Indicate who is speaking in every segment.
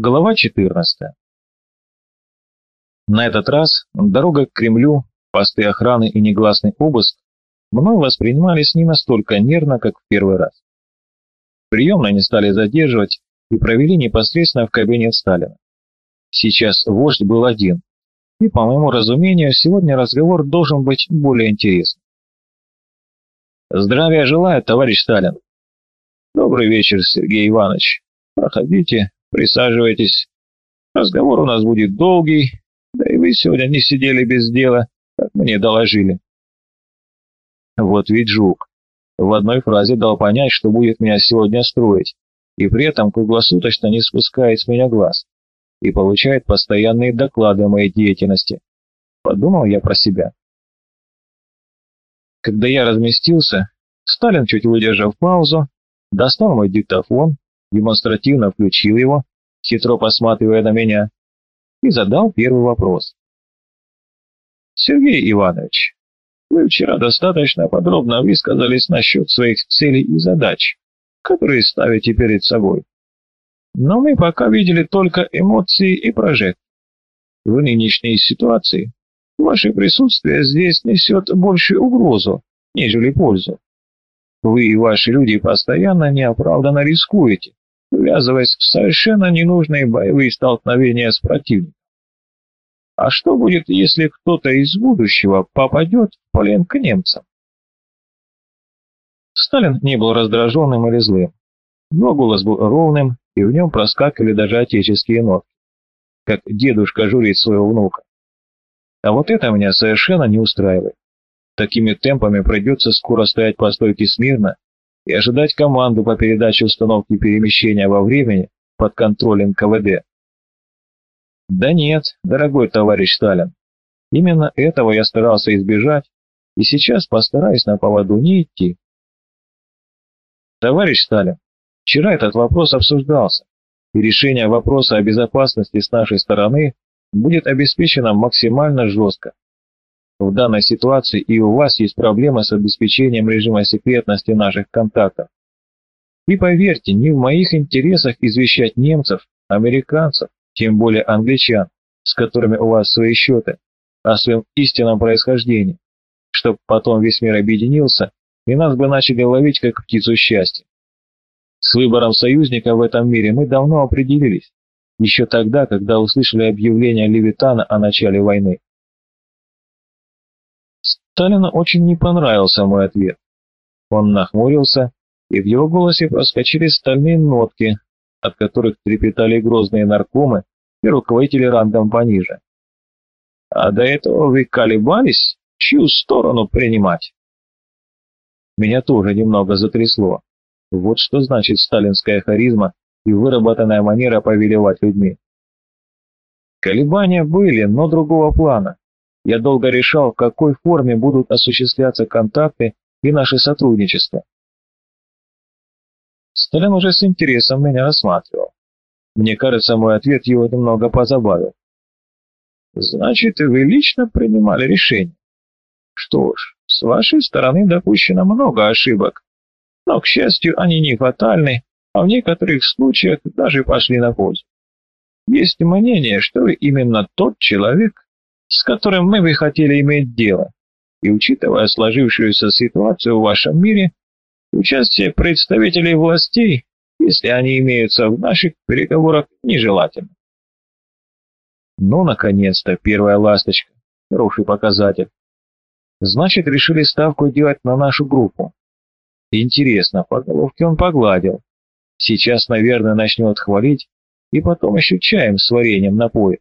Speaker 1: Глава 14. На этот раз дорога к Кремлю, посты охраны и негласный обыск мной воспринимались не настолько нервно, как в первый раз. Приемно не стали задерживать и провели непосредственно в кабинет Сталина. Сейчас вождь был один, и, по моему разумению, сегодня разговор должен быть более интересным. Здравия желаю, товарищ Сталин. Добрый вечер, Сергей Иванович. Проходите, присаживайтесь. Разговор у нас будет долгий, да и вы сегодня не сидели без дела, как мне доложили. Вот ведь жук. В одной фразе дал понять, что будет меня сегодня строить, и при этом круглосуточно не спускает с меня глаз, и получает постоянные доклады о моей деятельности. Подумал я про себя. Когда я разместился, Сталин, чуть выдержав паузу, достал мой диктофон, демонстративно включил его, хитро посматривая на меня, и задал первый вопрос. «Сергей Иванович, вы вчера достаточно подробно высказались насчет своих целей и задач, которые ставите перед собой. Но мы пока видели только эмоции и прожект. В нынешней ситуации ваше присутствие здесь несет большую угрозу, нежели пользу. Вы и ваши люди постоянно неоправданно рискуете, ввязываясь в совершенно ненужные боевые столкновения с противником. А что будет, если кто-то из будущего попадет в плен к немцам? Сталин не был раздраженным или злым. Его голос был ровным, и в нем проскакивали даже отеческие нотки, как дедушка журит своего внука. А вот это меня совершенно не устраивает. Такими темпами придется скоро стоять по стойке смирно и ожидать команду по передаче установки перемещения во времени под контролем КВД. Да нет, дорогой товарищ Сталин, именно этого я старался избежать, и сейчас постараюсь на поводу не идти. Товарищ Сталин, вчера этот вопрос обсуждался, и решение вопроса о безопасности с нашей стороны будет обеспечено максимально жестко. В данной ситуации и у вас есть проблема с обеспечением режима секретности наших контактов. И поверьте, не в моих интересах извещать немцев, американцев, тем более англичан, с которыми у вас свои счеты, о своем истинном происхождении, чтобы потом весь мир объединился, и нас бы начали ловить как птицу счастья. С выбором союзника в этом мире мы давно определились, еще тогда, когда услышали объявление Левитана о начале войны. Сталину очень не понравился мой ответ. Он нахмурился, и в его голосе проскочили стальные нотки, от которых трепетали грозные наркомы и руководители рангом пониже. А до этого вы колебались, чью сторону принимать? Меня тоже немного затрясло. Вот что значит сталинская харизма и выработанная манера повелевать людьми. Колебания были, но другого плана. Я долго решал, в какой форме будут осуществляться контакты и наше сотрудничество. Сталин уже с интересом меня рассматривал. Мне кажется, мой ответ его немного позабавил. Значит, вы лично принимали решение. Что ж, с вашей стороны допущено много ошибок, но, к счастью, они не фатальны, а в некоторых случаях даже пошли на пользу. Есть мнение, что вы именно тот человек, с которым мы бы хотели иметь дело, и учитывая сложившуюся ситуацию в вашем мире, участие представителей властей, если они имеются в наших переговорах, нежелательно. Ну, наконец-то, первая ласточка, хороший показатель. Значит, решили ставку делать на нашу группу. Интересно, по головке он погладил. Сейчас, наверное, начнет хвалить, и потом еще чаем с вареньем напоит.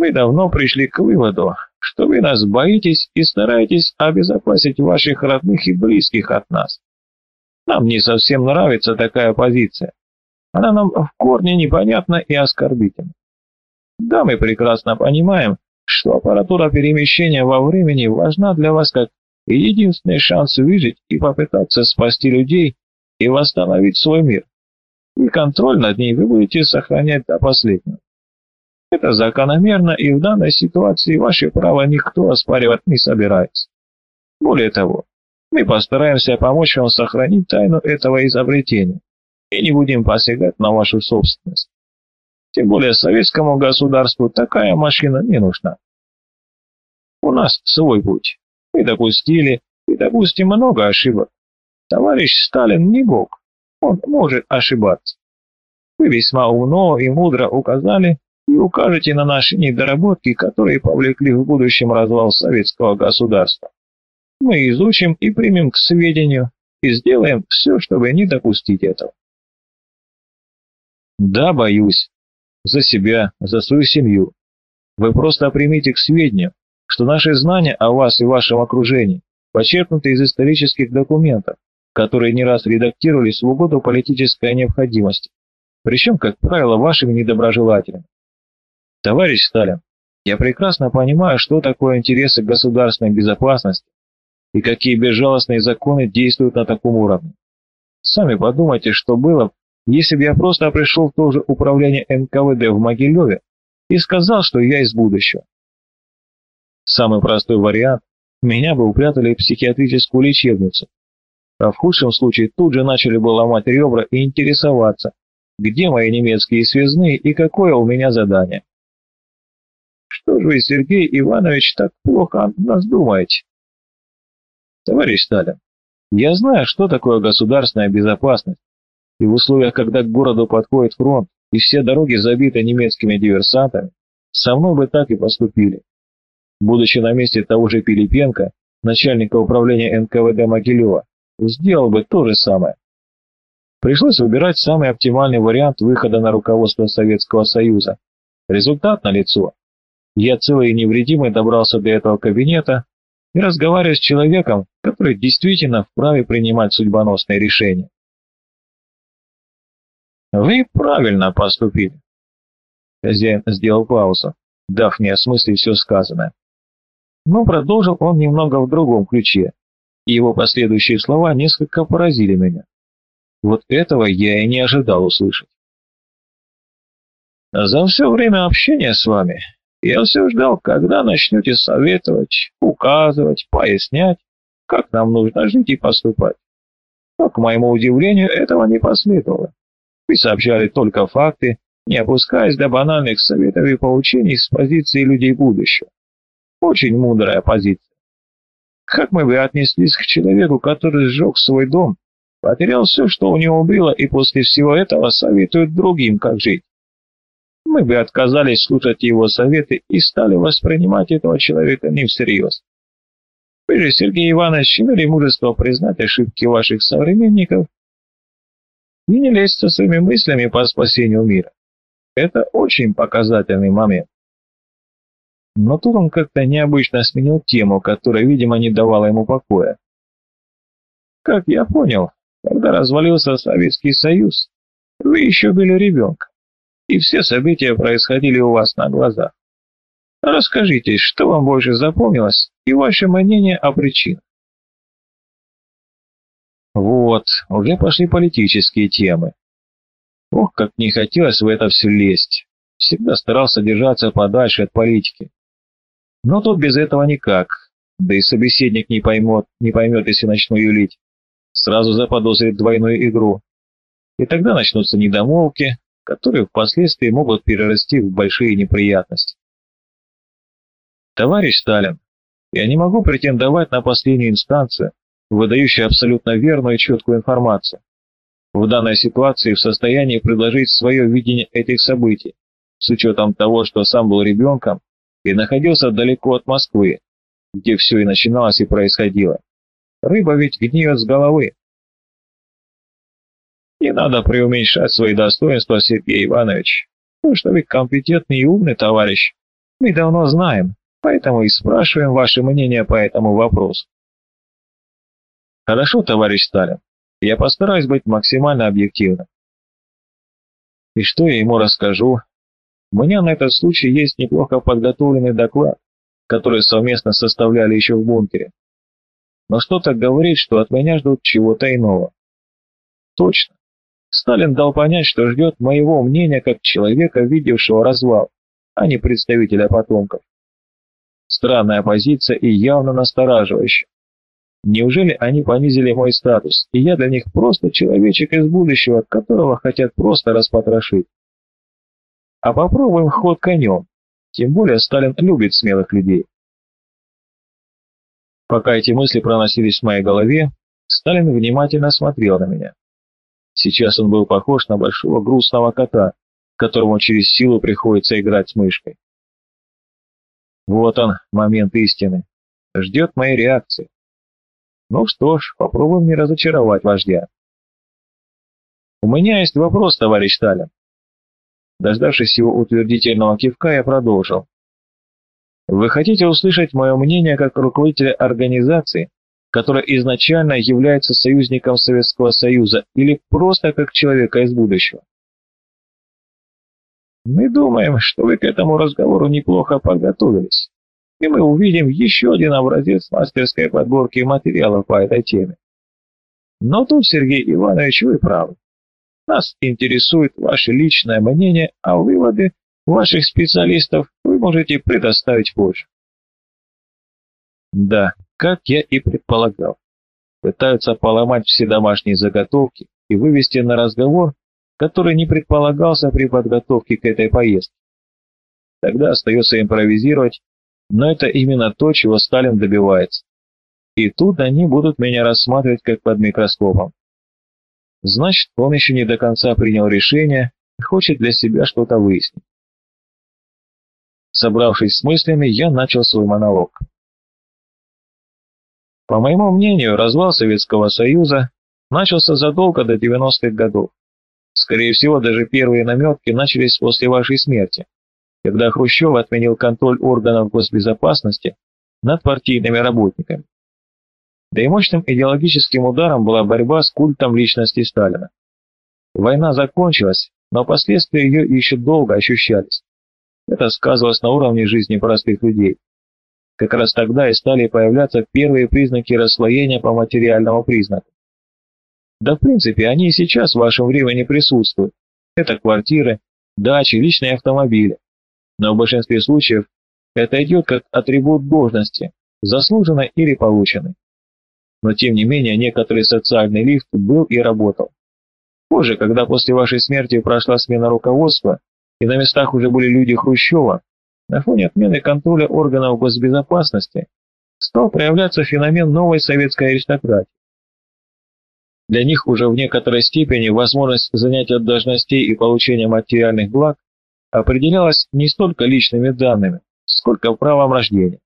Speaker 1: Мы давно пришли к выводу, что вы нас боитесь и стараетесь обезопасить ваших родных и близких от нас. Нам не совсем нравится такая позиция. Она нам в корне непонятна и оскорбительна. Да, мы прекрасно понимаем, что аппаратура перемещения во времени важна для вас как единственный шанс выжить и попытаться спасти людей и восстановить свой мир. И контроль над ней вы будете сохранять до последнего. Это закономерно, и в данной ситуации ваше право никто оспаривать не собирается. Более того, мы постараемся помочь вам сохранить тайну этого изобретения, и не будем посягать на вашу собственность. Тем более советскому государству такая машина не нужна. У нас свой путь. Мы допустили и допустим много ошибок. Товарищ Сталин не бог, он может ошибаться. Вы весьма умно и мудро указали и укажете на наши недоработки, которые повлекли в будущем развал советского государства. Мы изучим и примем к сведению и сделаем все, чтобы не допустить этого. Да, боюсь. За себя, за свою семью. Вы просто примите к сведению, что наши знания о вас и вашем окружении почерпнуты из исторических документов, которые не раз редактировались в угоду политической необходимости, причем, как правило, вашими недоброжелателями. Товарищ Сталин, я прекрасно понимаю, что такое интересы государственной безопасности и какие безжалостные законы действуют на таком уровне. Сами подумайте, что было, если бы я просто пришел в то же управление НКВД в Могилеве и сказал, что я из будущего. Самый простой вариант – меня бы упрятали в психиатрическую лечебницу, а в худшем случае тут же начали бы ломать ребра и интересоваться, где мои немецкие связные и какое у меня задание. Что же вы, Сергей Иванович, так плохо о нас думаете? Товарищ Сталин, я знаю, что такое государственная безопасность, и в условиях, когда к городу подходит фронт, и все дороги забиты немецкими диверсантами, со мной бы так и поступили. Будучи на месте того же Пилипенко, начальника управления НКВД Могилева, сделал бы то же самое. Пришлось выбирать самый оптимальный вариант выхода на руководство Советского Союза. Результат налицо. Я целый и невредимый добрался до этого кабинета и разговариваю с человеком, который действительно вправе принимать судьбоносные решения. Вы правильно поступили. Хозяин сделал паузу, дав мне осмыслить все сказанное. Но продолжил он немного в другом ключе, и его последующие слова несколько поразили меня. Вот этого я и не ожидал услышать. За все время общения с вами я все ждал, когда начнете советовать, указывать, пояснять, как нам нужно жить и поступать. Но, к моему удивлению, этого не последовало. Вы сообщали только факты, не опускаясь до банальных советов и поучений с позиции людей будущего. Очень мудрая позиция. Как мы бы отнеслись к человеку, который сжег свой дом, потерял все, что у него было, и после всего этого советует другим, как жить? Мы бы отказались слушать его советы и стали воспринимать этого человека не всерьез. Вы же, Сергей Иванович, имели мужество признать ошибки ваших современников и не лезть со своими мыслями по спасению мира. Это очень показательный момент. Но тут он как-то необычно сменил тему, которая, видимо, не давала ему покоя. Как я понял, когда развалился Советский Союз, вы еще были ребенком и все события происходили у вас на глазах. Расскажите, что вам больше запомнилось и ваше мнение о причинах. Вот, уже пошли политические темы. Ох, как не хотелось в это все лезть. Всегда старался держаться подальше от политики. Но тут без этого никак. Да и собеседник не поймет, не поймет, если начну юлить. Сразу заподозрит двойную игру. И тогда начнутся недомолвки, которые впоследствии могут перерасти в большие неприятности. Товарищ Сталин, я не могу претендовать на последнюю инстанцию, выдающую абсолютно верную и четкую информацию. В данной ситуации в состоянии предложить свое видение этих событий, с учетом того, что сам был ребенком и находился далеко от Москвы, где все и начиналось и происходило. Рыба ведь гниет с головы. Не надо преуменьшать свои достоинства, Сергей Иванович. То, что вы компетентный и умный товарищ, мы давно знаем, поэтому и спрашиваем ваше мнение по этому вопросу. Хорошо, товарищ Сталин, я постараюсь быть максимально объективным. И что я ему расскажу? У меня на этот случай есть неплохо подготовленный доклад, который совместно составляли еще в бункере. Но что-то говорит, что от меня ждут чего-то иного. Точно. Сталин дал понять, что ждет моего мнения как человека, видевшего развал, а не представителя потомков. Странная позиция и явно настораживающая. Неужели они понизили мой статус, и я для них просто человечек из будущего, которого хотят просто распотрошить? А попробуем ход конем. Тем более Сталин любит смелых людей. Пока эти мысли проносились в моей голове, Сталин внимательно смотрел на меня. Сейчас он был похож на большого грустного кота, которому через силу приходится играть с мышкой. Вот он, момент истины. Ждет моей реакции. Ну что ж, попробуем не разочаровать вождя. У меня есть вопрос, товарищ Сталин. Дождавшись его утвердительного кивка, я продолжил. Вы хотите услышать мое мнение как руководителя организации, которая изначально является союзником Советского Союза, или просто как человека из будущего? Мы думаем, что вы к этому разговору неплохо подготовились и мы увидим еще один образец мастерской подборки материалов по этой теме. Но тут, Сергей Иванович, вы правы. Нас интересует ваше личное мнение, а выводы ваших специалистов вы можете предоставить позже. Да, как я и предполагал. Пытаются поломать все домашние заготовки и вывести на разговор, который не предполагался при подготовке к этой поездке. Тогда остается импровизировать но это именно то, чего Сталин добивается. И тут они будут меня рассматривать как под микроскопом. Значит, он еще не до конца принял решение и хочет для себя что-то выяснить. Собравшись с мыслями, я начал свой монолог. По моему мнению, развал Советского Союза начался задолго до 90-х годов. Скорее всего, даже первые наметки начались после вашей смерти когда Хрущев отменил контроль органов госбезопасности над партийными работниками. Да и мощным идеологическим ударом была борьба с культом личности Сталина. Война закончилась, но последствия ее еще долго ощущались. Это сказывалось на уровне жизни простых людей. Как раз тогда и стали появляться первые признаки расслоения по материальному признаку. Да в принципе они и сейчас в вашем времени присутствуют. Это квартиры, дачи, личные автомобили но в большинстве случаев это идет как атрибут должности, заслуженной или полученной. Но тем не менее некоторый социальный лифт был и работал. Позже, когда после вашей смерти прошла смена руководства, и на местах уже были люди Хрущева, на фоне отмены контроля органов госбезопасности стал проявляться феномен новой советской аристократии. Для них уже в некоторой степени возможность занятия должностей и получения материальных благ определялось не столько личными данными, сколько правом рождения.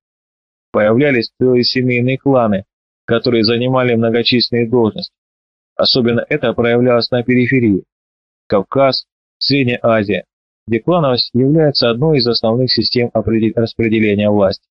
Speaker 1: Появлялись целые семейные кланы, которые занимали многочисленные должности. Особенно это проявлялось на периферии. Кавказ, Средняя Азия, где является одной из основных систем распределения власти.